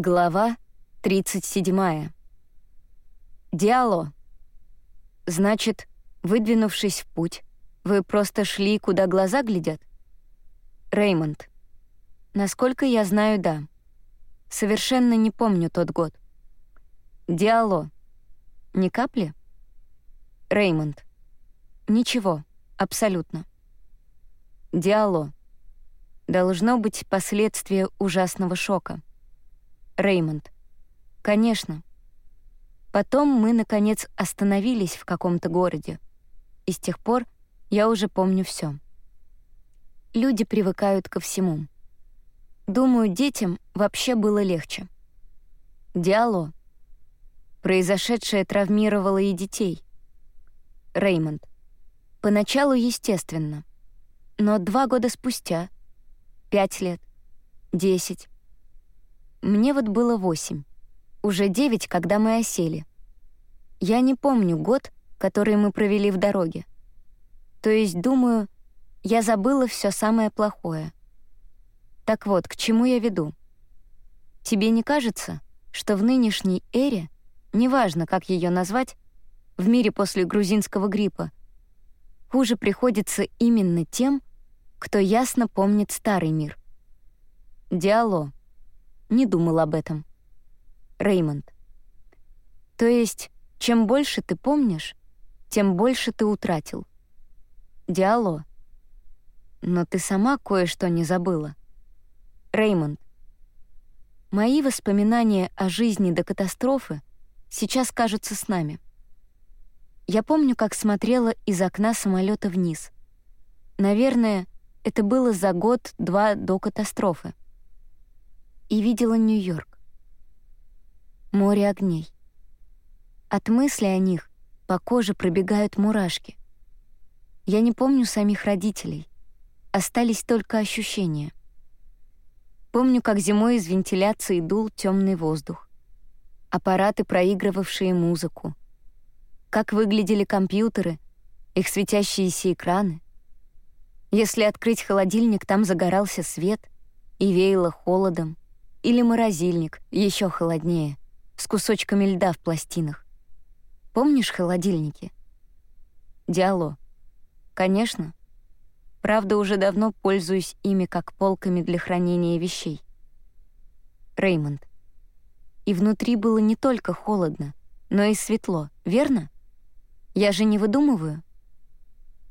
Глава 37. Диало. Значит, выдвинувшись в путь, вы просто шли, куда глаза глядят? Реймонд. Насколько я знаю, да. Совершенно не помню тот год. Диало. Ни капли? Реймонд. Ничего, абсолютно. Диало. Должно быть последствия ужасного шока. Реймонд. «Конечно». Потом мы, наконец, остановились в каком-то городе. И с тех пор я уже помню все. Люди привыкают ко всему. Думаю, детям вообще было легче. Диало. Произошедшее травмировало и детей. Реймонд. Поначалу естественно. Но два года спустя, пять лет, десять, мне вот было восемь. Уже девять, когда мы осели. Я не помню год, который мы провели в дороге. То есть, думаю, я забыла все самое плохое. Так вот, к чему я веду? Тебе не кажется, что в нынешней эре, неважно, как ее назвать, в мире после грузинского гриппа, хуже приходится именно тем, кто ясно помнит старый мир? Диало не думал об этом. Реймонд. То есть, чем больше ты помнишь, тем больше ты утратил. Диало. Но ты сама кое-что не забыла. Реймонд. Мои воспоминания о жизни до катастрофы сейчас кажутся с нами. Я помню, как смотрела из окна самолета вниз. Наверное, это было за год-два до катастрофы и видела Нью-Йорк. Море огней. От мысли о них по коже пробегают мурашки. Я не помню самих родителей. Остались только ощущения. Помню, как зимой из вентиляции дул темный воздух. Аппараты, проигрывавшие музыку. Как выглядели компьютеры, их светящиеся экраны. Если открыть холодильник, там загорался свет и веяло холодом. Или морозильник, еще холоднее, с кусочками льда в пластинах. Помнишь холодильники? Диало. Конечно. Правда, уже давно пользуюсь ими как полками для хранения вещей. Реймонд. И внутри было не только холодно, но и светло, верно? Я же не выдумываю?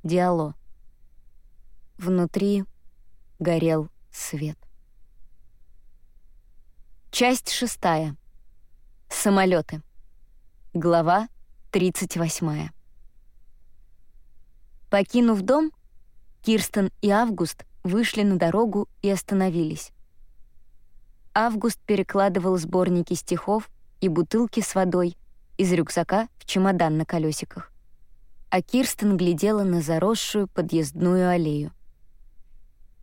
Диало. Внутри горел свет. Часть шестая. Самолеты. Глава 38. Покинув дом, Кирстен и Август вышли на дорогу и остановились. Август перекладывал сборники стихов и бутылки с водой из рюкзака в чемодан на колесиках, а Кирстен глядела на заросшую подъездную аллею.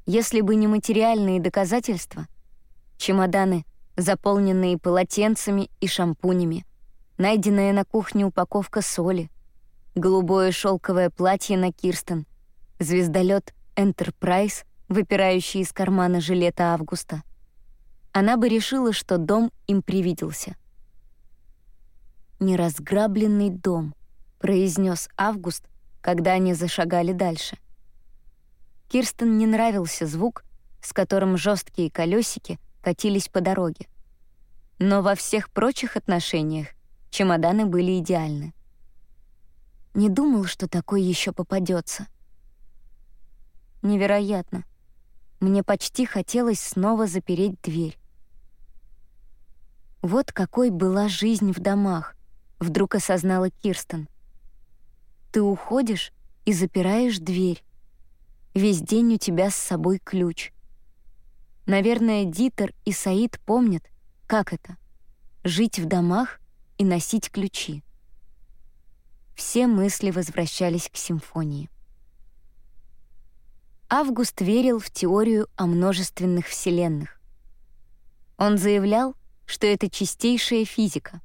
Если бы не материальные доказательства, чемоданы — заполненные полотенцами и шампунями, найденная на кухне упаковка соли, голубое шелковое платье на Кирстен, звездолет Enterprise, выпирающий из кармана жилета Августа. Она бы решила, что дом им привиделся. «Неразграбленный дом», — произнес Август, когда они зашагали дальше. Кирстен не нравился звук, с которым жесткие колесики катились по дороге. Но во всех прочих отношениях чемоданы были идеальны. Не думал, что такой еще попадется. Невероятно. Мне почти хотелось снова запереть дверь. Вот какой была жизнь в домах, вдруг осознала Кирстен. Ты уходишь и запираешь дверь. Весь день у тебя с собой ключ. Наверное, Дитер и Саид помнят, как это — жить в домах и носить ключи. Все мысли возвращались к симфонии. Август верил в теорию о множественных вселенных. Он заявлял, что это чистейшая физика.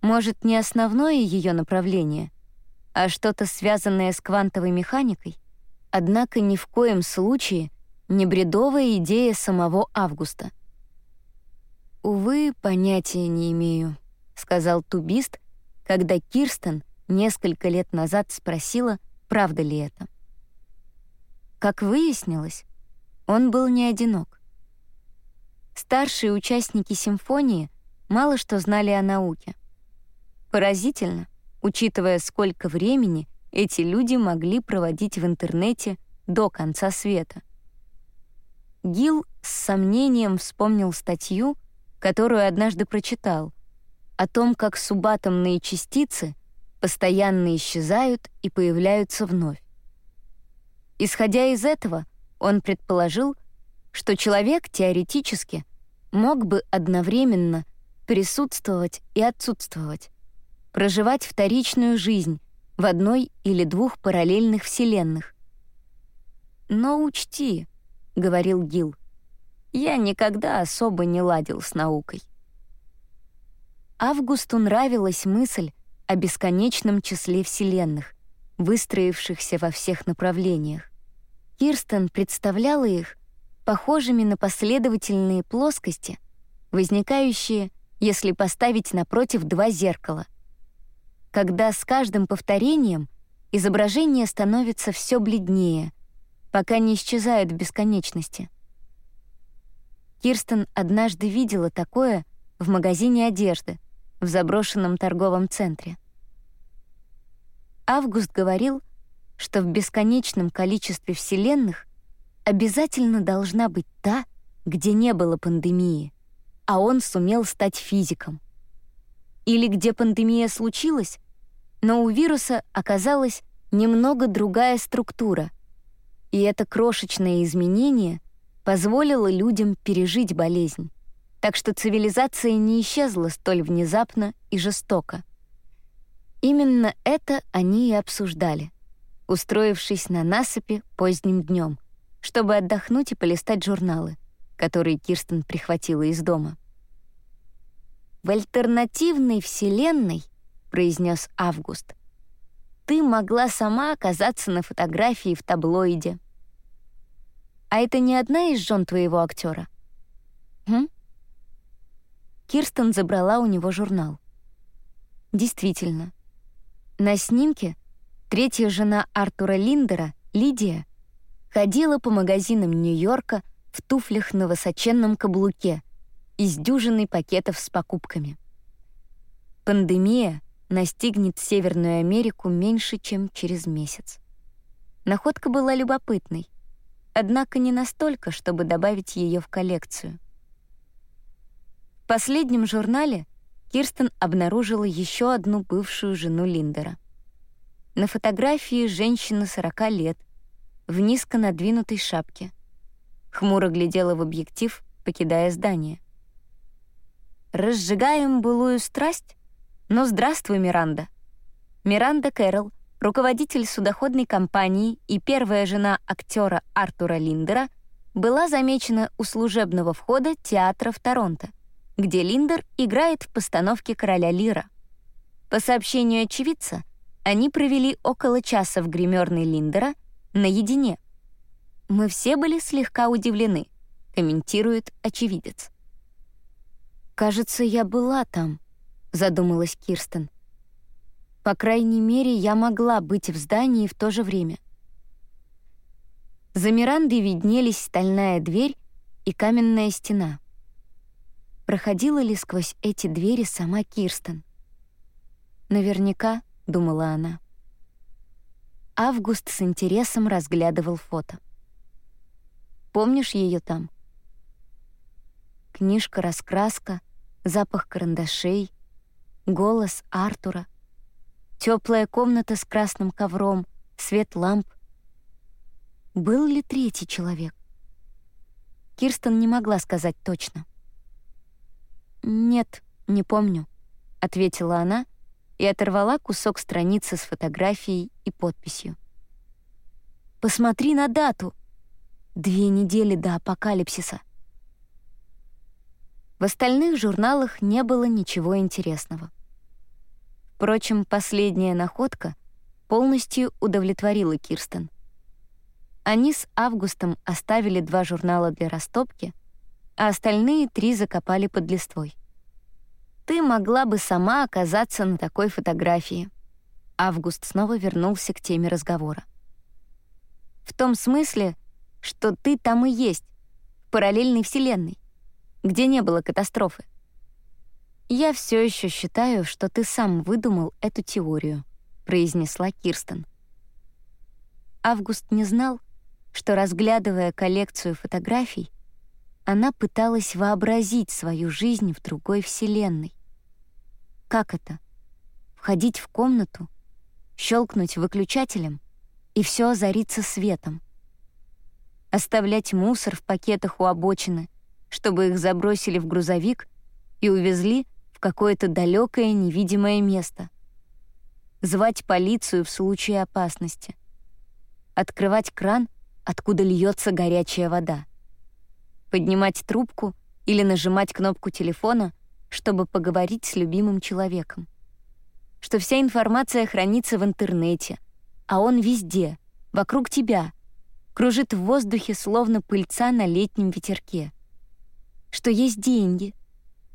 Может, не основное ее направление, а что-то связанное с квантовой механикой, однако ни в коем случае не бредовая идея самого Августа. «Увы, понятия не имею», — сказал тубист, когда Кирстен несколько лет назад спросила, правда ли это. Как выяснилось, он был не одинок. Старшие участники симфонии мало что знали о науке. Поразительно, учитывая, сколько времени эти люди могли проводить в интернете до конца света. Гил с сомнением вспомнил статью, которую однажды прочитал, о том, как субатомные частицы постоянно исчезают и появляются вновь. Исходя из этого, он предположил, что человек теоретически мог бы одновременно присутствовать и отсутствовать, проживать вторичную жизнь в одной или двух параллельных вселенных. «Но учти», — говорил Гил, — «я никогда особо не ладил с наукой». Августу нравилась мысль о бесконечном числе вселенных, выстроившихся во всех направлениях. Кирстен представляла их похожими на последовательные плоскости, возникающие, если поставить напротив два зеркала. Когда с каждым повторением изображение становится все бледнее, пока не исчезают в бесконечности. Кирстен однажды видела такое в магазине одежды в заброшенном торговом центре. Август говорил, что в бесконечном количестве вселенных обязательно должна быть та, где не было пандемии, а он сумел стать физиком. Или где пандемия случилась, но у вируса оказалась немного другая структура, и это крошечное изменение позволило людям пережить болезнь, так что цивилизация не исчезла столь внезапно и жестоко. Именно это они и обсуждали, устроившись на насыпи поздним днем, чтобы отдохнуть и полистать журналы, которые Кирстен прихватила из дома. «В альтернативной вселенной», — произнес Август, «ты могла сама оказаться на фотографии в таблоиде». «А это не одна из жен твоего актера? «Хм?» Кирстен забрала у него журнал. Действительно, на снимке третья жена Артура Линдера, Лидия, ходила по магазинам Нью-Йорка в туфлях на высоченном каблуке из дюжины пакетов с покупками. Пандемия настигнет Северную Америку меньше, чем через месяц. Находка была любопытной, однако не настолько, чтобы добавить ее в коллекцию. В последнем журнале Кирстен обнаружила еще одну бывшую жену Линдера. На фотографии женщина 40 лет, в низко надвинутой шапке. Хмуро глядела в объектив, покидая здание. «Разжигаем былую страсть? Ну, здравствуй, Миранда!» Миранда Кэрролл, руководитель судоходной компании и первая жена актера Артура Линдера, была замечена у служебного входа театра в Торонто — где Линдер играет в постановке «Короля Лира». По сообщению очевидца, они провели около часа в гримерной Линдера наедине. «Мы все были слегка удивлены», — комментирует очевидец. «Кажется, я была там», — задумалась Кирстен. «По крайней мере, я могла быть в здании в то же время». За Мирандой виднелись стальная дверь и каменная стена — проходила ли сквозь эти двери сама Кирстен. «Наверняка», — думала она. Август с интересом разглядывал фото. «Помнишь ее там?» Книжка-раскраска, запах карандашей, голос Артура, теплая комната с красным ковром, свет ламп. Был ли третий человек? Кирстен не могла сказать точно. «Нет, не помню», — ответила она и оторвала кусок страницы с фотографией и подписью. «Посмотри на дату! Две недели до апокалипсиса!» В остальных журналах не было ничего интересного. Впрочем, последняя находка полностью удовлетворила Кирстен. Они с Августом оставили два журнала для растопки, а остальные три закопали под листвой. Ты могла бы сама оказаться на такой фотографии. Август снова вернулся к теме разговора. В том смысле, что ты там и есть, в параллельной вселенной, где не было катастрофы. Я все еще считаю, что ты сам выдумал эту теорию, произнесла Кирстен. Август не знал, что, разглядывая коллекцию фотографий, она пыталась вообразить свою жизнь в другой вселенной. Как это? Входить в комнату, щелкнуть выключателем, и все озарится светом. Оставлять мусор в пакетах у обочины, чтобы их забросили в грузовик и увезли какое-то далекое невидимое место. Звать полицию в случае опасности. Открывать кран, откуда льется горячая вода. Поднимать трубку или нажимать кнопку телефона, чтобы поговорить с любимым человеком что вся информация хранится в интернете, а он везде, вокруг тебя, кружит в воздухе, словно пыльца на летнем ветерке. Что есть деньги,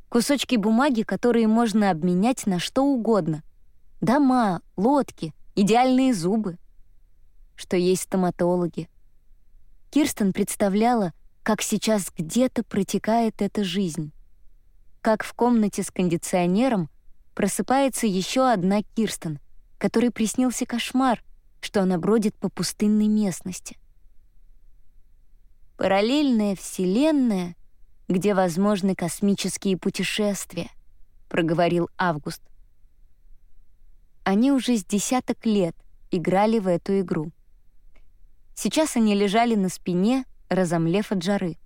кусочки бумаги, которые можно обменять на что угодно. Дома, лодки, идеальные зубы. Что есть стоматологи. Кирстен представляла, как сейчас где-то протекает эта жизнь. Как в комнате с кондиционером — просыпается еще одна Кирстен, которой приснился кошмар, что она бродит по пустынной местности. «Параллельная вселенная, где возможны космические путешествия», — проговорил Август. Они уже с десяток лет играли в эту игру. Сейчас они лежали на спине, разомлев от жары.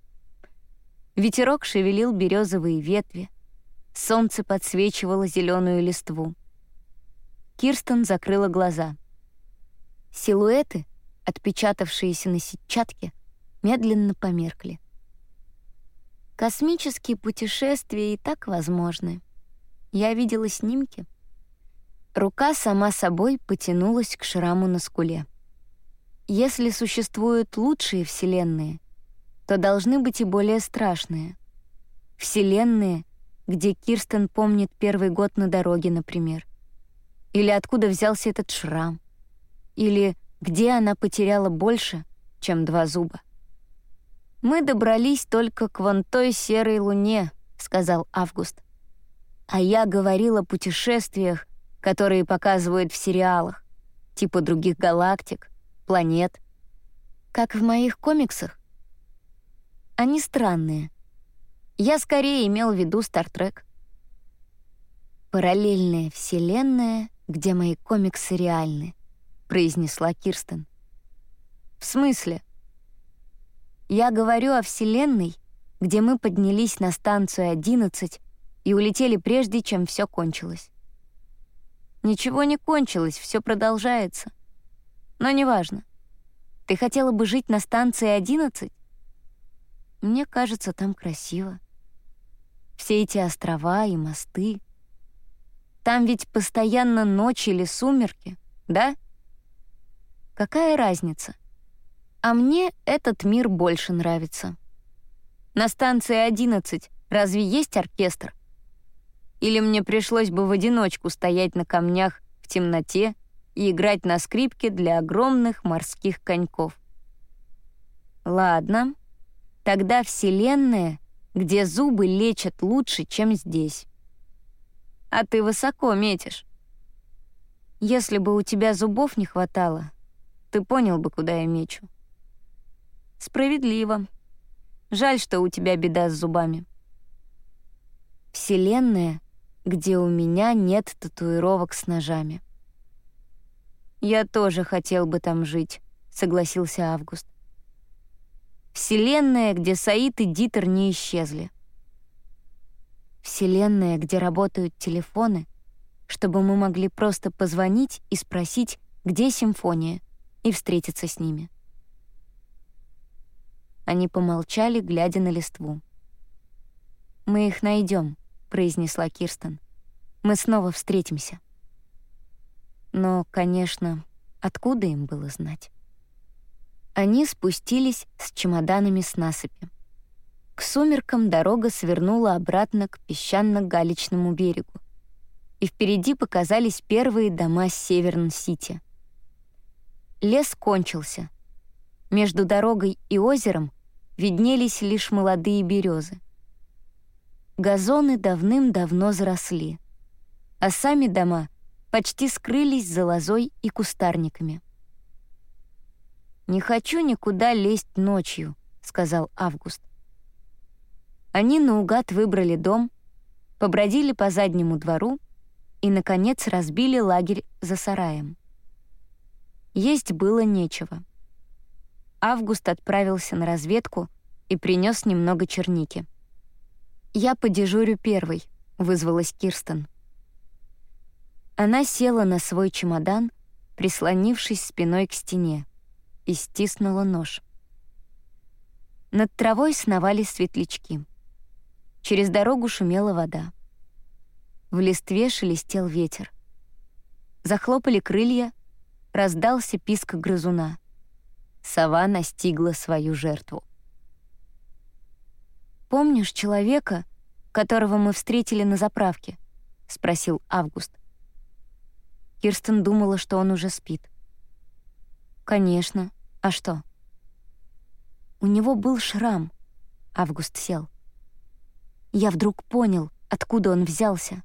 Ветерок шевелил березовые ветви, Солнце подсвечивало зеленую листву. Кирстен закрыла глаза. Силуэты, отпечатавшиеся на сетчатке, медленно померкли. Космические путешествия и так возможны. Я видела снимки. Рука сама собой потянулась к шраму на скуле. Если существуют лучшие вселенные, то должны быть и более страшные. Вселенные — где Кирстен помнит первый год на дороге, например. Или откуда взялся этот шрам. Или где она потеряла больше, чем два зуба. «Мы добрались только к вон той серой луне», — сказал Август. «А я говорил о путешествиях, которые показывают в сериалах, типа других галактик, планет. Как в моих комиксах. Они странные, я скорее имел в виду Стартрек. «Параллельная вселенная, где мои комиксы реальны», — произнесла Кирстен. «В смысле?» «Я говорю о вселенной, где мы поднялись на станцию 11 и улетели прежде, чем все кончилось. Ничего не кончилось, все продолжается. Но неважно. Ты хотела бы жить на станции 11? Мне кажется, там красиво все эти острова и мосты. Там ведь постоянно ночь или сумерки, да? Какая разница? А мне этот мир больше нравится. На станции 11 разве есть оркестр? Или мне пришлось бы в одиночку стоять на камнях в темноте и играть на скрипке для огромных морских коньков? Ладно, тогда Вселенная где зубы лечат лучше, чем здесь. А ты высоко метишь. Если бы у тебя зубов не хватало, ты понял бы, куда я мечу. Справедливо. Жаль, что у тебя беда с зубами. Вселенная, где у меня нет татуировок с ножами. Я тоже хотел бы там жить, согласился Август. Вселенная, где Саид и Дитер не исчезли. Вселенная, где работают телефоны, чтобы мы могли просто позвонить и спросить, где симфония, и встретиться с ними. Они помолчали, глядя на листву. «Мы их найдем», — произнесла Кирстен. «Мы снова встретимся». Но, конечно, откуда им было знать? Они спустились с чемоданами с насыпи. К сумеркам дорога свернула обратно к песчано-галечному берегу, и впереди показались первые дома Северн-Сити. Лес кончился. Между дорогой и озером виднелись лишь молодые березы. Газоны давным-давно заросли, а сами дома почти скрылись за лозой и кустарниками. «Не хочу никуда лезть ночью», — сказал Август. Они наугад выбрали дом, побродили по заднему двору и, наконец, разбили лагерь за сараем. Есть было нечего. Август отправился на разведку и принес немного черники. «Я подежурю первой», — вызвалась Кирстен. Она села на свой чемодан, прислонившись спиной к стене, и стиснула нож. Над травой сновали светлячки. Через дорогу шумела вода. В листве шелестел ветер. Захлопали крылья, раздался писк грызуна. Сова настигла свою жертву. «Помнишь человека, которого мы встретили на заправке?» — спросил Август. Кирстен думала, что он уже спит. «Конечно. А что?» У него был шрам. Август сел. Я вдруг понял, откуда он взялся.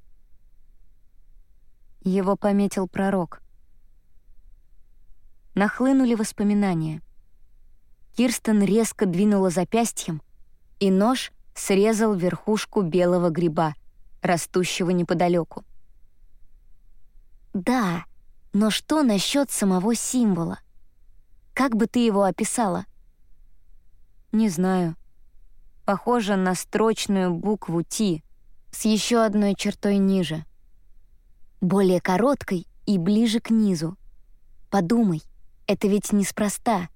Его пометил пророк. Нахлынули воспоминания. Кирстен резко двинула запястьем, и нож срезал верхушку белого гриба, растущего неподалеку. «Да, но что насчет самого символа? Как бы ты его описала?» «Не знаю. Похоже на строчную букву «Т» с еще одной чертой ниже. Более короткой и ближе к низу. Подумай, это ведь неспроста».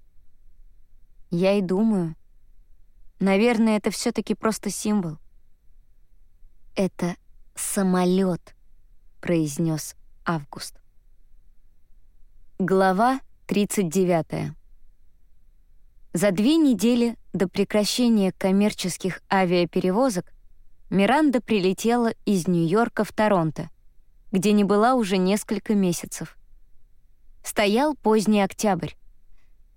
«Я и думаю», Наверное, это все-таки просто символ. Это самолет, произнес Август. Глава 39. За две недели до прекращения коммерческих авиаперевозок Миранда прилетела из Нью-Йорка в Торонто, где не была уже несколько месяцев. Стоял поздний октябрь.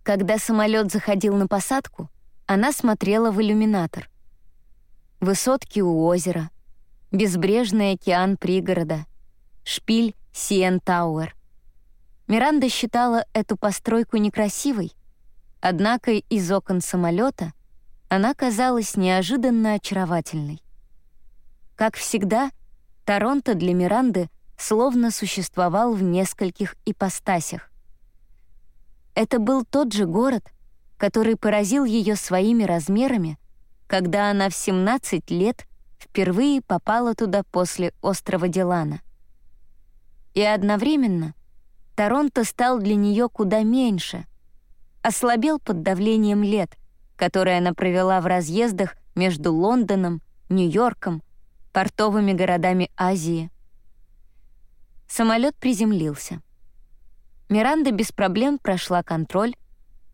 Когда самолет заходил на посадку, она смотрела в иллюминатор. Высотки у озера, безбрежный океан пригорода, шпиль Сиен Тауэр. Миранда считала эту постройку некрасивой, однако из окон самолета она казалась неожиданно очаровательной. Как всегда, Торонто для Миранды словно существовал в нескольких ипостасях. Это был тот же город, который поразил ее своими размерами, когда она в 17 лет впервые попала туда после острова Дилана. И одновременно Торонто стал для нее куда меньше, ослабел под давлением лет, которые она провела в разъездах между Лондоном, Нью-Йорком, портовыми городами Азии. Самолет приземлился. Миранда без проблем прошла контроль,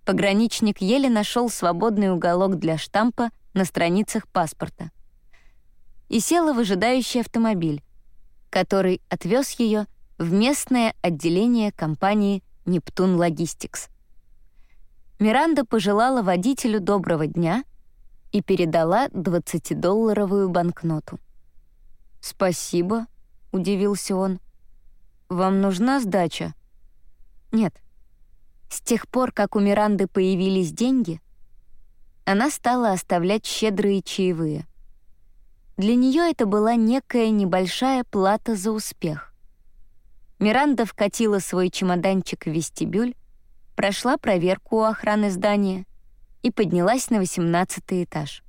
Пограничник еле нашел свободный уголок для штампа на страницах паспорта. И села в ожидающий автомобиль, который отвез ее в местное отделение компании «Нептун Логистикс». Миранда пожелала водителю доброго дня и передала 20-долларовую банкноту. «Спасибо», — удивился он. «Вам нужна сдача?» «Нет», с тех пор, как у Миранды появились деньги, она стала оставлять щедрые чаевые. Для нее это была некая небольшая плата за успех. Миранда вкатила свой чемоданчик в вестибюль, прошла проверку у охраны здания и поднялась на 18 этаж.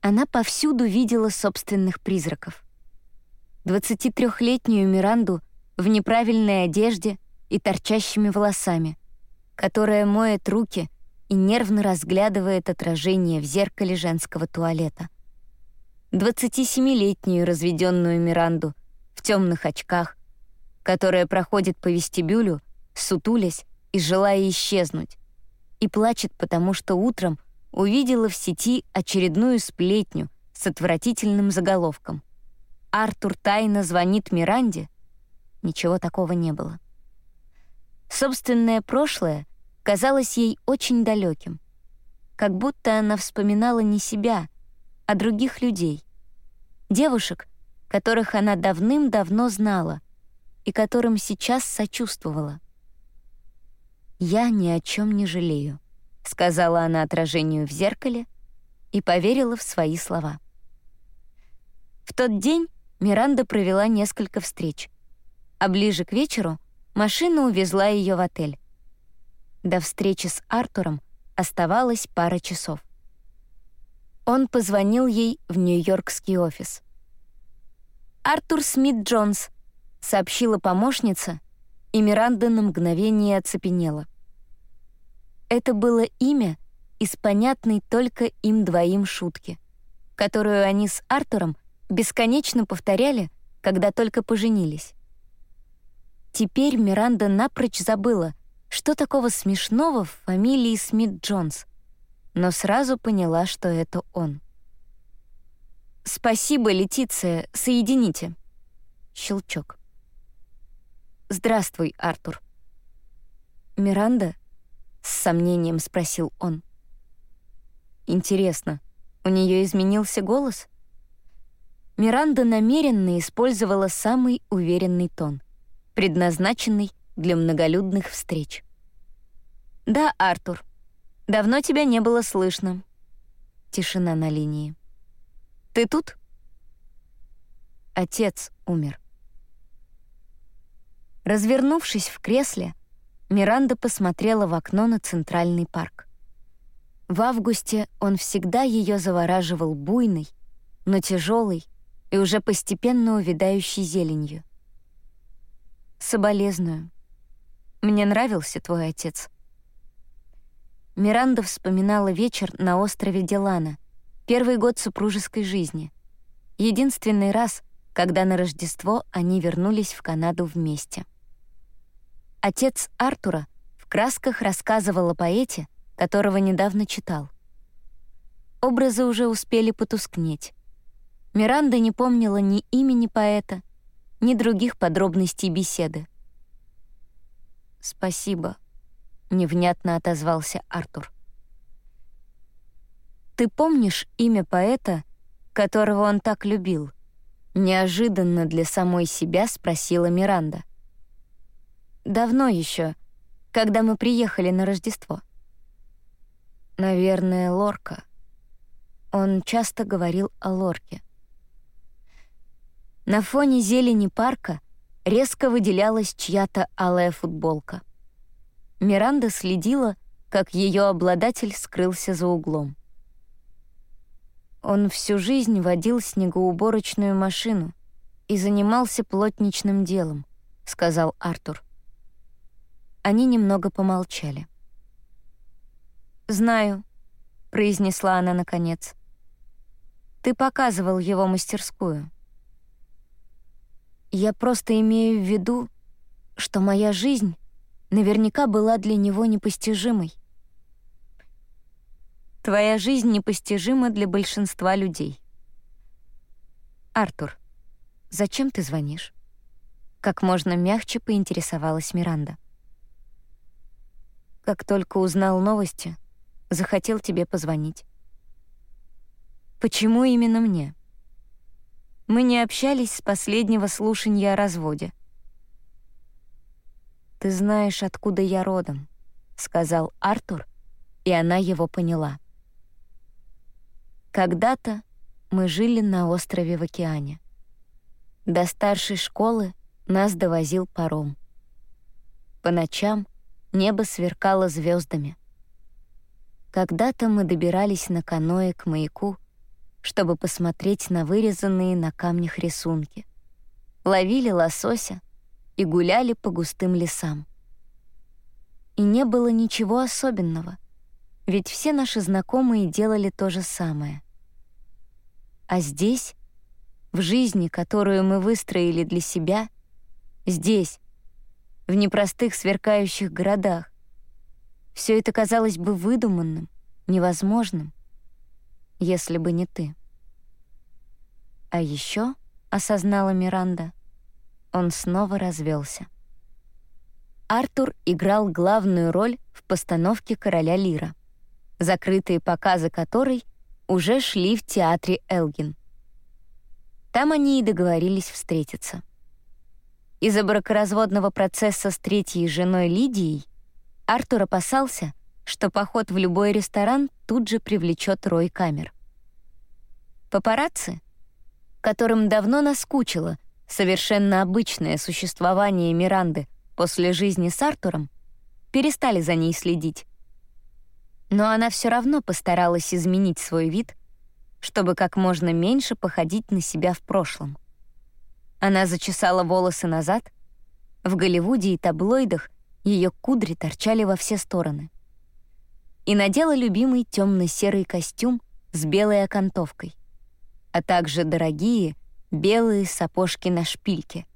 Она повсюду видела собственных призраков. 23-летнюю Миранду в неправильной одежде и торчащими волосами, которая моет руки и нервно разглядывает отражение в зеркале женского туалета. 27-летнюю разведенную Миранду в темных очках, которая проходит по вестибюлю, сутулясь и желая исчезнуть, и плачет, потому что утром увидела в сети очередную сплетню с отвратительным заголовком. «Артур тайно звонит Миранде». Ничего такого не было. Собственное прошлое казалось ей очень далеким, как будто она вспоминала не себя, а других людей, девушек, которых она давным-давно знала и которым сейчас сочувствовала. «Я ни о чем не жалею», — сказала она отражению в зеркале и поверила в свои слова. В тот день Миранда провела несколько встреч, а ближе к вечеру машина увезла ее в отель. До встречи с Артуром оставалось пара часов. Он позвонил ей в нью-йоркский офис. «Артур Смит Джонс», — сообщила помощница, и Миранда на мгновение оцепенела. Это было имя из понятной только им двоим шутки, которую они с Артуром бесконечно повторяли, когда только поженились. Теперь Миранда напрочь забыла, что такого смешного в фамилии Смит-Джонс, но сразу поняла, что это он. «Спасибо, Летиция, соедините». Щелчок. «Здравствуй, Артур». «Миранда?» — с сомнением спросил он. «Интересно, у нее изменился голос?» Миранда намеренно использовала самый уверенный тон, предназначенный для многолюдных встреч. «Да, Артур. Давно тебя не было слышно». Тишина на линии. «Ты тут?» Отец умер. Развернувшись в кресле, Миранда посмотрела в окно на Центральный парк. В августе он всегда ее завораживал буйной, но тяжелой и уже постепенно увядающей зеленью. «Соболезную. Мне нравился твой отец». Миранда вспоминала вечер на острове Делана, первый год супружеской жизни. Единственный раз, когда на Рождество они вернулись в Канаду вместе. Отец Артура в красках рассказывал о поэте, которого недавно читал. Образы уже успели потускнеть. Миранда не помнила ни имени поэта, ни других подробностей беседы. «Спасибо», — невнятно отозвался Артур. «Ты помнишь имя поэта, которого он так любил?» Неожиданно для самой себя спросила Миранда. Давно еще, когда мы приехали на Рождество. Наверное, Лорка. Он часто говорил о Лорке. На фоне зелени парка резко выделялась чья-то алая футболка. Миранда следила, как ее обладатель скрылся за углом. Он всю жизнь водил снегоуборочную машину и занимался плотничным делом, сказал Артур. Они немного помолчали. «Знаю», — произнесла она наконец. «Ты показывал его мастерскую». «Я просто имею в виду, что моя жизнь наверняка была для него непостижимой. Твоя жизнь непостижима для большинства людей. Артур, зачем ты звонишь? Как можно мягче поинтересовалась Миранда. Как только узнал новости, захотел тебе позвонить. Почему именно мне? Мы не общались с последнего слушания о разводе. «Ты знаешь, откуда я родом», — сказал Артур, и она его поняла. Когда-то мы жили на острове в океане. До старшей школы нас довозил паром. По ночам небо сверкало звездами. Когда-то мы добирались на каное к маяку, чтобы посмотреть на вырезанные на камнях рисунки. Ловили лосося и гуляли по густым лесам. И не было ничего особенного — ведь все наши знакомые делали то же самое. А здесь, в жизни, которую мы выстроили для себя, здесь, в непростых сверкающих городах, все это казалось бы выдуманным, невозможным, если бы не ты. А еще, осознала Миранда, он снова развелся. Артур играл главную роль в постановке «Короля Лира», закрытые показы которой уже шли в театре Элгин. Там они и договорились встретиться. Из-за бракоразводного процесса с третьей женой Лидией Артур опасался, что поход в любой ресторан тут же привлечет рой камер. Папарацци, которым давно наскучило совершенно обычное существование Миранды после жизни с Артуром, перестали за ней следить. Но она все равно постаралась изменить свой вид, чтобы как можно меньше походить на себя в прошлом. Она зачесала волосы назад. В Голливуде и таблоидах ее кудри торчали во все стороны. И надела любимый темно-серый костюм с белой окантовкой, а также дорогие белые сапожки на шпильке,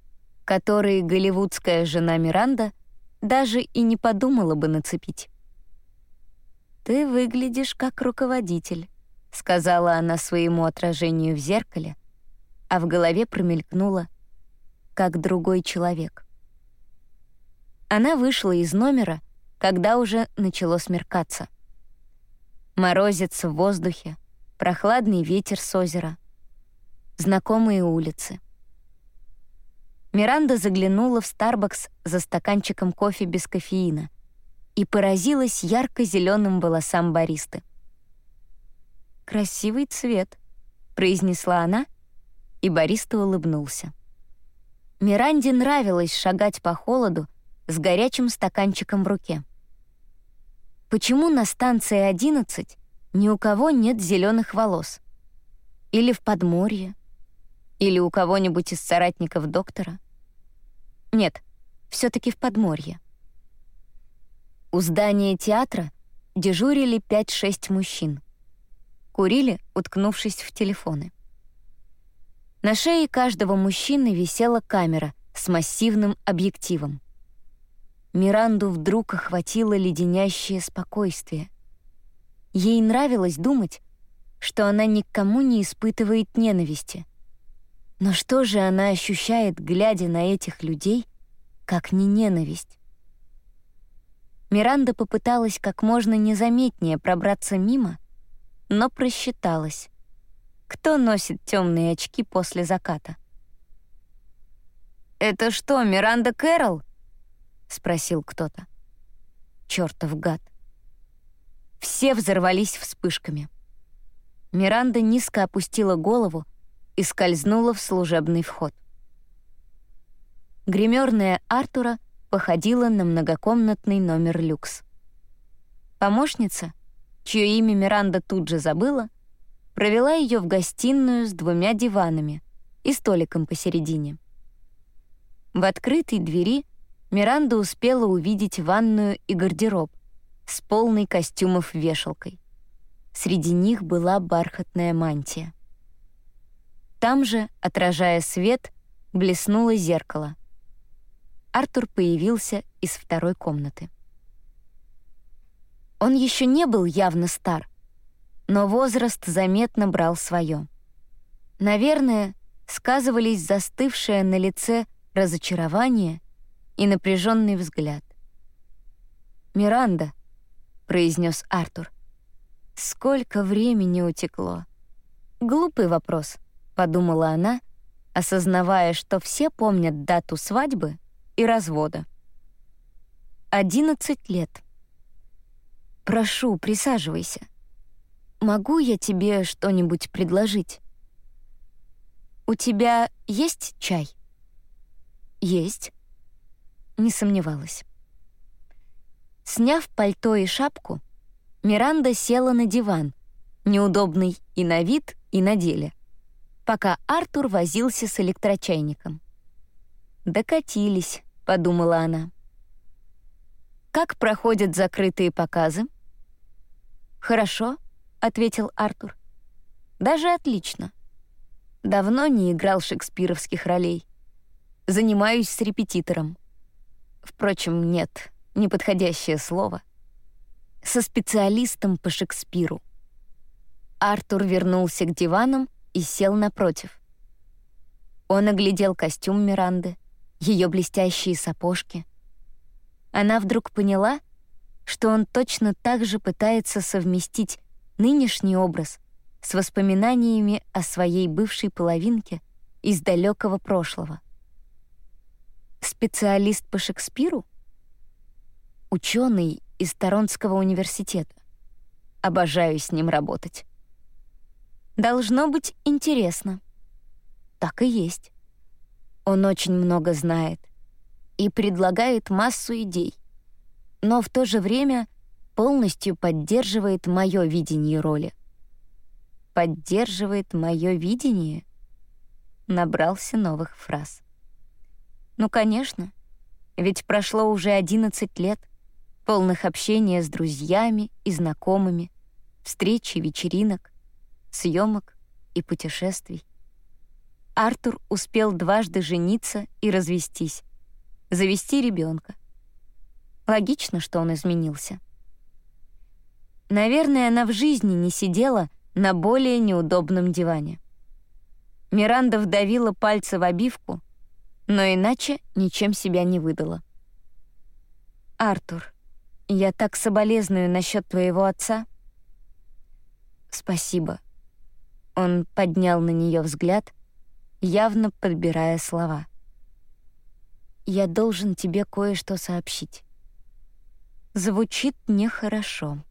которые голливудская жена Миранда даже и не подумала бы нацепить. «Ты выглядишь как руководитель», — сказала она своему отражению в зеркале, а в голове промелькнула «как другой человек». Она вышла из номера, когда уже начало смеркаться. Морозец в воздухе, прохладный ветер с озера, знакомые улицы. Миранда заглянула в Starbucks за стаканчиком кофе без кофеина и поразилась ярко-зеленым волосам баристы. «Красивый цвет», — произнесла она, и бариста улыбнулся. Миранде нравилось шагать по холоду, с горячим стаканчиком в руке. Почему на станции 11 ни у кого нет зеленых волос? Или в подморье? Или у кого-нибудь из соратников доктора? Нет, все таки в подморье. У здания театра дежурили 5-6 мужчин. Курили, уткнувшись в телефоны. На шее каждого мужчины висела камера с массивным объективом. Миранду вдруг охватило леденящее спокойствие. Ей нравилось думать, что она никому не испытывает ненависти. Но что же она ощущает, глядя на этих людей, как не ненависть? Миранда попыталась как можно незаметнее пробраться мимо, но просчиталась. Кто носит темные очки после заката? «Это что, Миранда Кэрол?» — спросил кто-то. Чёртов гад. Все взорвались вспышками. Миранда низко опустила голову и скользнула в служебный вход. Гримерная Артура походила на многокомнатный номер люкс. Помощница, чье имя Миранда тут же забыла, провела ее в гостиную с двумя диванами и столиком посередине. В открытой двери — Миранда успела увидеть ванную и гардероб с полной костюмов вешалкой. Среди них была бархатная мантия. Там же, отражая свет, блеснуло зеркало. Артур появился из второй комнаты. Он еще не был явно стар, но возраст заметно брал свое. Наверное, сказывались застывшее на лице разочарование и напряженный взгляд. «Миранда», — произнес Артур, — «сколько времени утекло?» «Глупый вопрос», — подумала она, осознавая, что все помнят дату свадьбы и развода. «Одиннадцать лет». «Прошу, присаживайся. Могу я тебе что-нибудь предложить?» «У тебя есть чай?» «Есть» не сомневалась. Сняв пальто и шапку, Миранда села на диван, неудобный и на вид, и на деле, пока Артур возился с электрочайником. «Докатились», — подумала она. «Как проходят закрытые показы?» «Хорошо», — ответил Артур. «Даже отлично. Давно не играл шекспировских ролей. Занимаюсь с репетитором. Впрочем, нет, неподходящее слово. со специалистом по Шекспиру. Артур вернулся к диванам и сел напротив. Он оглядел костюм Миранды, ее блестящие сапожки. Она вдруг поняла, что он точно так же пытается совместить нынешний образ с воспоминаниями о своей бывшей половинке из далекого прошлого. Специалист по Шекспиру? Ученый из Торонского университета. Обожаю с ним работать. Должно быть интересно. Так и есть. Он очень много знает и предлагает массу идей, но в то же время полностью поддерживает мое видение роли. Поддерживает мое видение? Набрался новых фраз. Ну, конечно, ведь прошло уже 11 лет, полных общения с друзьями и знакомыми, встречи, вечеринок, съемок и путешествий. Артур успел дважды жениться и развестись, завести ребенка. Логично, что он изменился. Наверное, она в жизни не сидела на более неудобном диване. Миранда вдавила пальцы в обивку, но иначе ничем себя не выдала. «Артур, я так соболезную насчет твоего отца». «Спасибо». Он поднял на нее взгляд, явно подбирая слова. «Я должен тебе кое-что сообщить». Звучит нехорошо.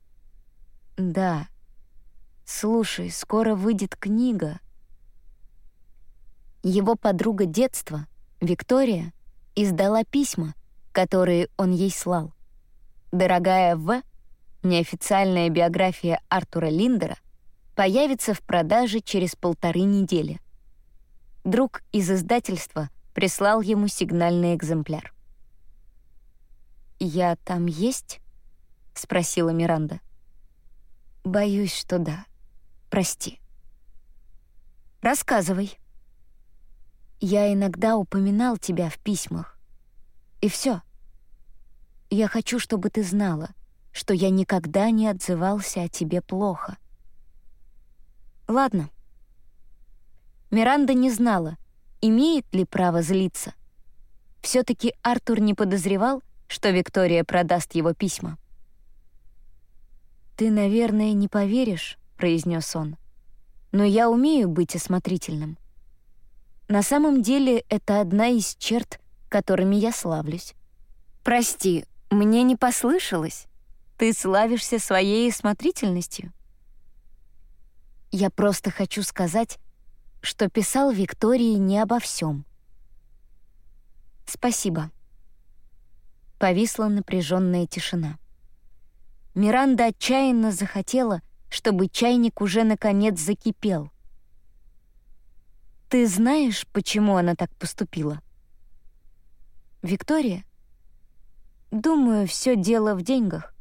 «Да. Слушай, скоро выйдет книга». Его подруга детства, Виктория, издала письма, которые он ей слал. «Дорогая В», неофициальная биография Артура Линдера, появится в продаже через полторы недели. Друг из издательства прислал ему сигнальный экземпляр. «Я там есть?» — спросила Миранда. «Боюсь, что да. Прости». «Рассказывай». «Я иногда упоминал тебя в письмах. И все. Я хочу, чтобы ты знала, что я никогда не отзывался о тебе плохо». «Ладно». Миранда не знала, имеет ли право злиться. все таки Артур не подозревал, что Виктория продаст его письма. «Ты, наверное, не поверишь», — произнес он, «но я умею быть осмотрительным. На самом деле это одна из черт, которыми я славлюсь. Прости, мне не послышалось. Ты славишься своей осмотрительностью?» Я просто хочу сказать, что писал Виктории не обо всем. «Спасибо», Повисла напряженная тишина. Миранда отчаянно захотела, чтобы чайник уже наконец закипел. «Ты знаешь, почему она так поступила?» «Виктория?» «Думаю, все дело в деньгах.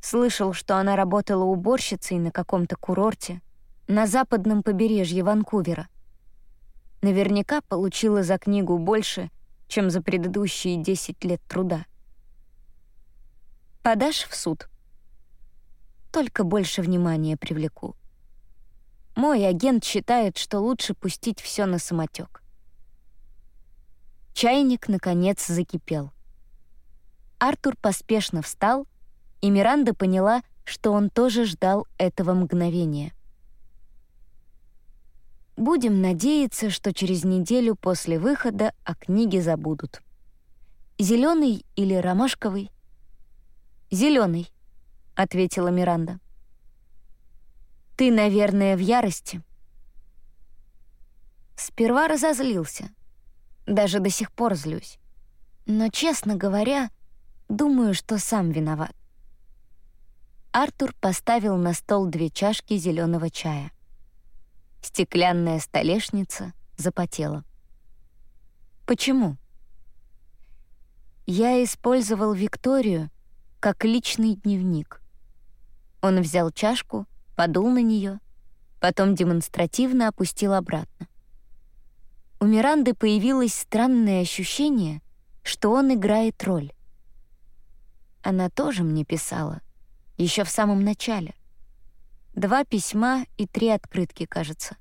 Слышал, что она работала уборщицей на каком-то курорте на западном побережье Ванкувера. Наверняка получила за книгу больше, чем за предыдущие 10 лет труда. Подашь в суд? Только больше внимания привлеку. Мой агент считает, что лучше пустить все на самотек. Чайник, наконец, закипел. Артур поспешно встал, и Миранда поняла, что он тоже ждал этого мгновения. Будем надеяться, что через неделю после выхода о книге забудут. Зеленый или ромашковый? Зеленый, ответила Миранда. Ты, наверное, в ярости. Сперва разозлился. Даже до сих пор злюсь. Но, честно говоря, думаю, что сам виноват. Артур поставил на стол две чашки зеленого чая. Стеклянная столешница запотела. Почему? Я использовал Викторию как личный дневник. Он взял чашку, подул на нее, потом демонстративно опустил обратно. У Миранды появилось странное ощущение, что он играет роль. Она тоже мне писала, еще в самом начале. Два письма и три открытки, кажется.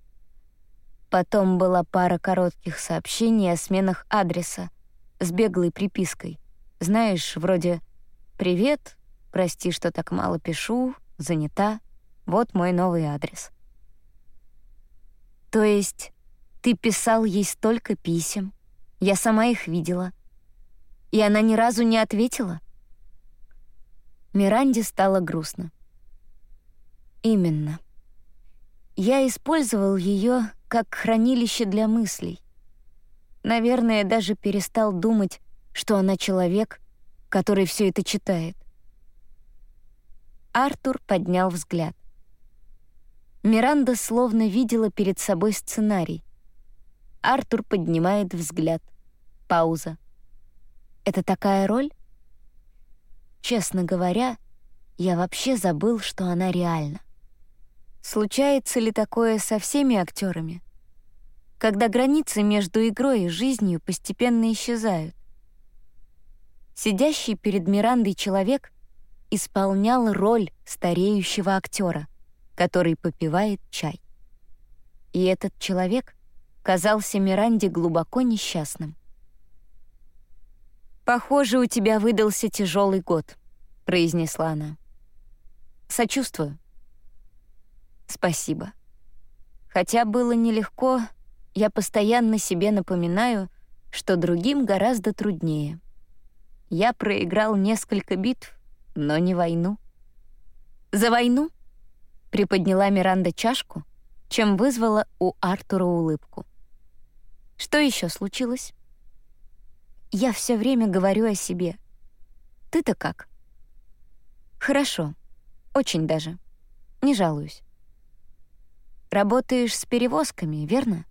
Потом была пара коротких сообщений о сменах адреса с беглой припиской. Знаешь, вроде «Привет, прости, что так мало пишу, занята, вот мой новый адрес». То есть ты писал ей столько писем, я сама их видела, и она ни разу не ответила? Миранде стало грустно. Именно. Я использовал ее как хранилище для мыслей. Наверное, даже перестал думать, что она человек, который все это читает. Артур поднял взгляд. Миранда словно видела перед собой сценарий. Артур поднимает взгляд. Пауза. Это такая роль? Честно говоря, я вообще забыл, что она реальна. Случается ли такое со всеми актерами? Когда границы между игрой и жизнью постепенно исчезают. Сидящий перед Мирандой человек исполнял роль стареющего актера, который попивает чай. И этот человек казался Миранде глубоко несчастным. «Похоже, у тебя выдался тяжелый год», — произнесла она. «Сочувствую». «Спасибо. Хотя было нелегко, я постоянно себе напоминаю, что другим гораздо труднее. Я проиграл несколько битв, но не войну». «За войну?» — приподняла Миранда чашку, чем вызвала у Артура улыбку. «Что еще случилось?» Я все время говорю о себе. Ты-то как? Хорошо. Очень даже. Не жалуюсь. Работаешь с перевозками, верно?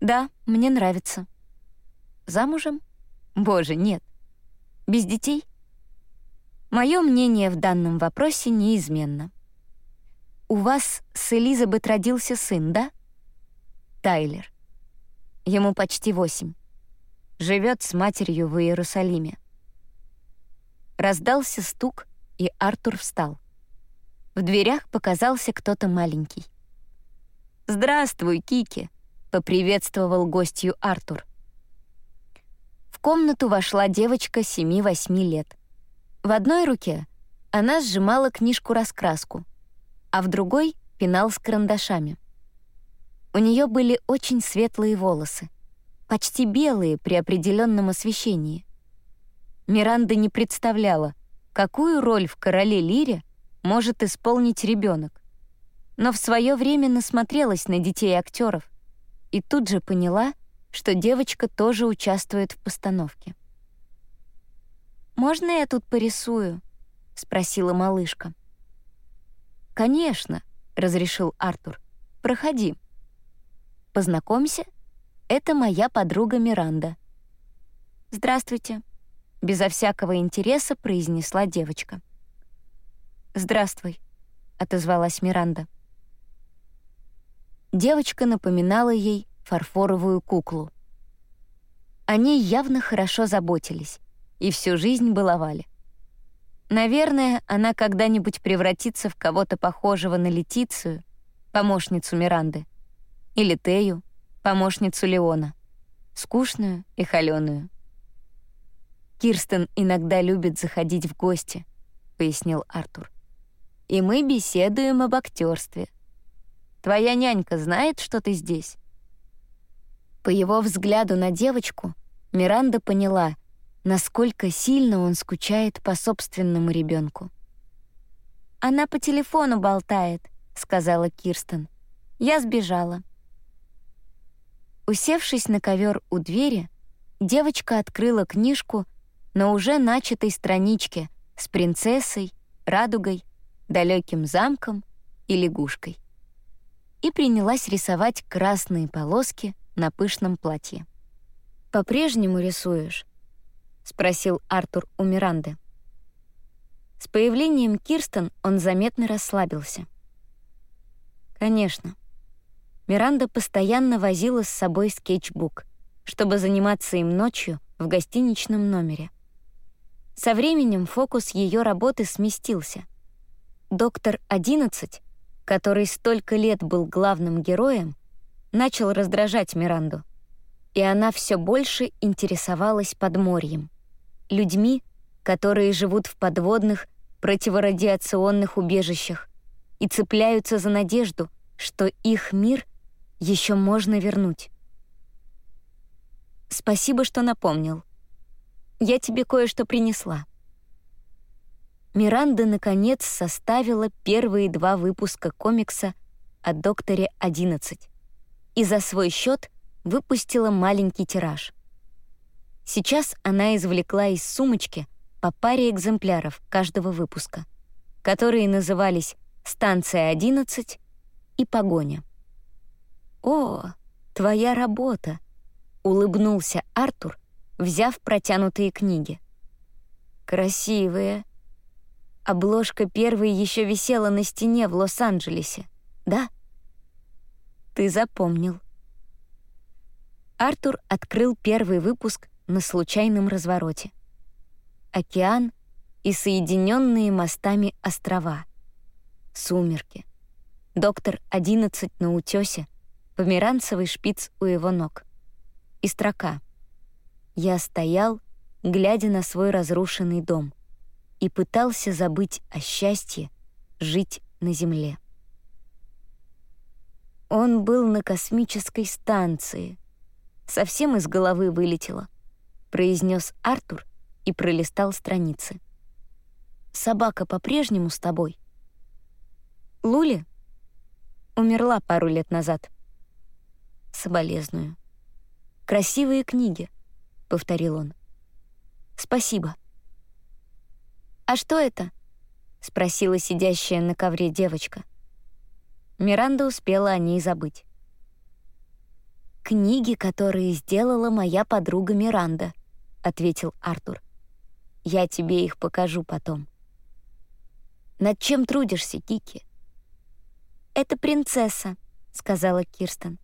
Да, мне нравится. Замужем? Боже, нет. Без детей? Мое мнение в данном вопросе неизменно. У вас с Элизабет родился сын, да? Тайлер. Ему почти восемь живет с матерью в Иерусалиме. Раздался стук, и Артур встал. В дверях показался кто-то маленький. «Здравствуй, Кики!» — поприветствовал гостью Артур. В комнату вошла девочка 7-8 лет. В одной руке она сжимала книжку-раскраску, а в другой — пенал с карандашами. У нее были очень светлые волосы почти белые при определенном освещении. Миранда не представляла, какую роль в «Короле Лире» может исполнить ребенок, но в свое время насмотрелась на детей актеров и тут же поняла, что девочка тоже участвует в постановке. «Можно я тут порисую?» — спросила малышка. «Конечно», — разрешил Артур. «Проходи. Познакомься это моя подруга Миранда». «Здравствуйте», — безо всякого интереса произнесла девочка. «Здравствуй», — отозвалась Миранда. Девочка напоминала ей фарфоровую куклу. Они явно хорошо заботились и всю жизнь баловали. Наверное, она когда-нибудь превратится в кого-то похожего на Летицию, помощницу Миранды, или Тею, помощницу Леона, скучную и холёную. «Кирстен иногда любит заходить в гости», — пояснил Артур. «И мы беседуем об актерстве. Твоя нянька знает, что ты здесь?» По его взгляду на девочку Миранда поняла, насколько сильно он скучает по собственному ребенку. «Она по телефону болтает», — сказала Кирстен. «Я сбежала». Усевшись на ковер у двери, девочка открыла книжку на уже начатой страничке с принцессой, радугой, далеким замком и лягушкой и принялась рисовать красные полоски на пышном платье. «По-прежнему рисуешь?» — спросил Артур у Миранды. С появлением Кирстен он заметно расслабился. «Конечно. Миранда постоянно возила с собой скетчбук, чтобы заниматься им ночью в гостиничном номере. Со временем фокус ее работы сместился. Доктор 11, который столько лет был главным героем, начал раздражать Миранду, и она все больше интересовалась подморьем, людьми, которые живут в подводных противорадиационных убежищах и цепляются за надежду, что их мир еще можно вернуть. Спасибо, что напомнил. Я тебе кое-что принесла. Миранда, наконец, составила первые два выпуска комикса о докторе 11 и за свой счет выпустила маленький тираж. Сейчас она извлекла из сумочки по паре экземпляров каждого выпуска, которые назывались «Станция 11» и «Погоня». «О, твоя работа!» — улыбнулся Артур, взяв протянутые книги. «Красивые», Обложка первой еще висела на стене в Лос-Анджелесе, да? Ты запомнил. Артур открыл первый выпуск на случайном развороте. Океан и соединенные мостами острова. Сумерки. Доктор 11 на утёсе, померанцевый шпиц у его ног. И строка. Я стоял, глядя на свой разрушенный дом — и пытался забыть о счастье жить на Земле. Он был на космической станции. Совсем из головы вылетело, произнес Артур и пролистал страницы. Собака по-прежнему с тобой? Лули? Умерла пару лет назад. Соболезную. Красивые книги, повторил он. Спасибо. «А что это?» — спросила сидящая на ковре девочка. Миранда успела о ней забыть. «Книги, которые сделала моя подруга Миранда», — ответил Артур. «Я тебе их покажу потом». «Над чем трудишься, Кики?» «Это принцесса», — сказала Кирстен.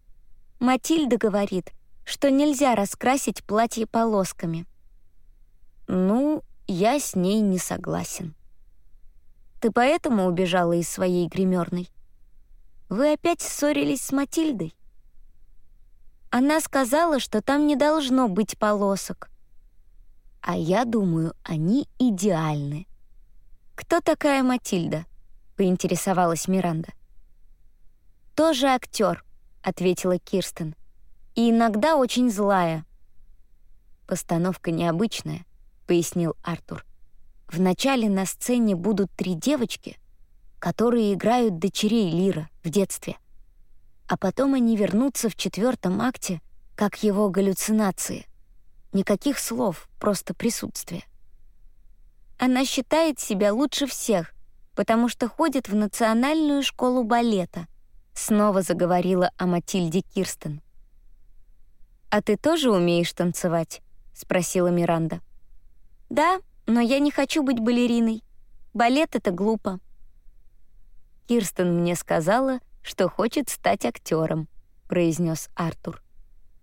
«Матильда говорит, что нельзя раскрасить платье полосками». «Ну, я с ней не согласен. Ты поэтому убежала из своей гримерной? Вы опять ссорились с Матильдой? Она сказала, что там не должно быть полосок. А я думаю, они идеальны. Кто такая Матильда? поинтересовалась Миранда. Тоже актер, ответила Кирстен. И иногда очень злая. Постановка необычная пояснил Артур. «Вначале на сцене будут три девочки, которые играют дочерей Лира в детстве. А потом они вернутся в четвертом акте, как его галлюцинации. Никаких слов, просто присутствие. Она считает себя лучше всех, потому что ходит в национальную школу балета», снова заговорила о Матильде Кирстен. «А ты тоже умеешь танцевать?» — спросила Миранда. «Да, но я не хочу быть балериной. Балет — это глупо». «Кирстен мне сказала, что хочет стать актером», — произнес Артур.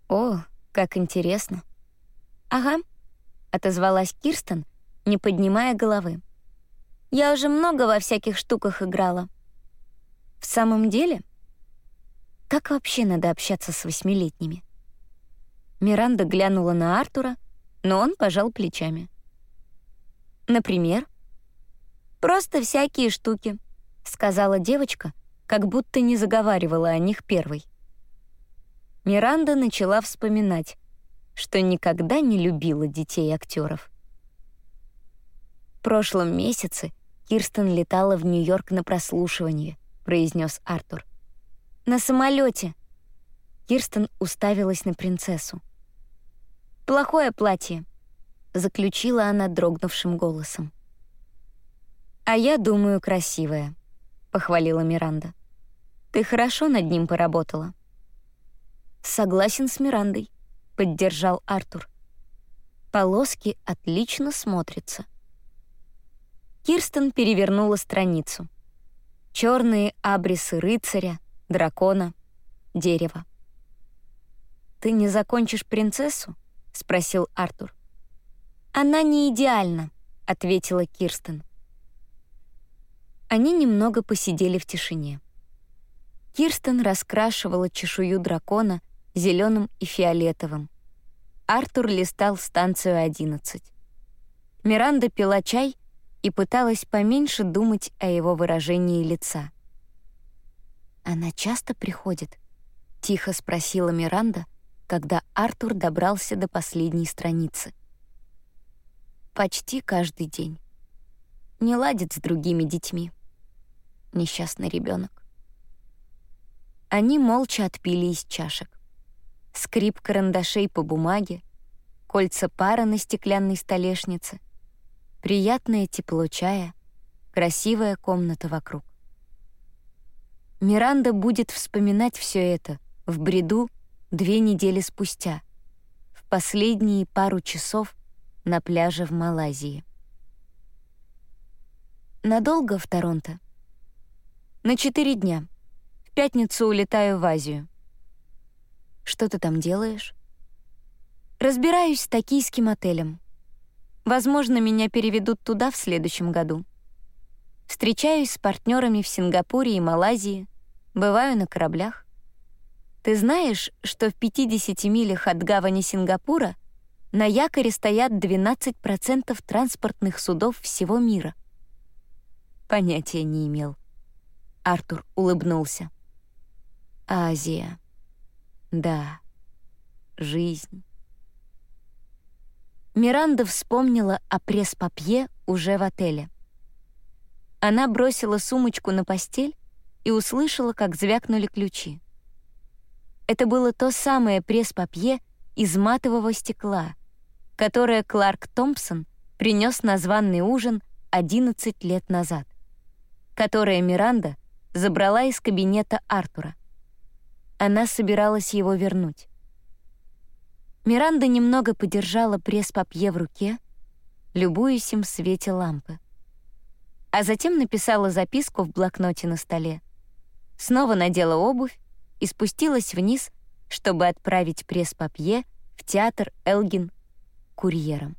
«О, как интересно». «Ага», — отозвалась Кирстен, не поднимая головы. «Я уже много во всяких штуках играла». «В самом деле?» «Как вообще надо общаться с восьмилетними?» Миранда глянула на Артура, но он пожал плечами. Например? Просто всякие штуки, сказала девочка, как будто не заговаривала о них первой. Миранда начала вспоминать, что никогда не любила детей актеров. В прошлом месяце Кирстен летала в Нью-Йорк на прослушивание, произнес Артур. На самолете. Кирстен уставилась на принцессу. Плохое платье, заключила она дрогнувшим голосом. «А я думаю, красивая», — похвалила Миранда. «Ты хорошо над ним поработала». «Согласен с Мирандой», — поддержал Артур. «Полоски отлично смотрятся». Кирстен перевернула страницу. Черные абрисы рыцаря, дракона, дерева. «Ты не закончишь принцессу?» — спросил Артур. «Она не идеальна», — ответила Кирстен. Они немного посидели в тишине. Кирстен раскрашивала чешую дракона зеленым и фиолетовым. Артур листал станцию 11. Миранда пила чай и пыталась поменьше думать о его выражении лица. «Она часто приходит?» — тихо спросила Миранда, когда Артур добрался до последней страницы. «Почти каждый день. Не ладит с другими детьми. Несчастный ребенок. Они молча отпили из чашек. Скрип карандашей по бумаге, кольца пара на стеклянной столешнице, приятное тепло чая, красивая комната вокруг. Миранда будет вспоминать все это в бреду две недели спустя, в последние пару часов на пляже в Малайзии. Надолго в Торонто? На четыре дня. В пятницу улетаю в Азию. Что ты там делаешь? Разбираюсь с токийским отелем. Возможно, меня переведут туда в следующем году. Встречаюсь с партнерами в Сингапуре и Малайзии, бываю на кораблях. Ты знаешь, что в 50 милях от гавани Сингапура на якоре стоят 12% транспортных судов всего мира? Понятия не имел. Артур улыбнулся. Азия. Да, жизнь. Миранда вспомнила о пресс-папье уже в отеле. Она бросила сумочку на постель и услышала, как звякнули ключи. Это было то самое пресс-папье из матового стекла, которое Кларк Томпсон принес на званный ужин 11 лет назад, которое Миранда забрала из кабинета Артура. Она собиралась его вернуть. Миранда немного подержала пресс-папье в руке, любуясь им в свете лампы. А затем написала записку в блокноте на столе. Снова надела обувь и спустилась вниз, чтобы отправить пресс-папье в театр Элгин курьером.